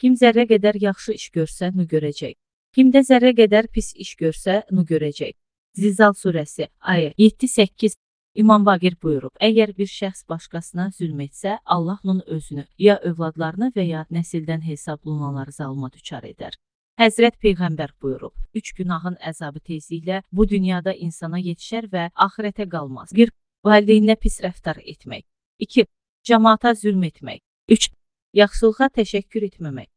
Kim zərrə qədər yaxşı iş görsə, nu görəcək. Kimdə zərrə qədər pis iş görsə, nu görəcək. Zilzal surəsi, ayə 7-8 İmam Vaqir buyurub, əgər bir şəxs başqasına zülm etsə, Allah onun özünü, ya övladlarını və ya nəsildən hesablunanları zalıma düçar edər. Həzrət Peyğəmbər buyurub, üç günahın əzabı tezliklə bu dünyada insana yetişər və axirətə qalmaz. 1. Valideynlə pis rəftar etmək. 2. Cəmaata zülm etmək. 3. Yaxşılığa təşəkkür etməmək.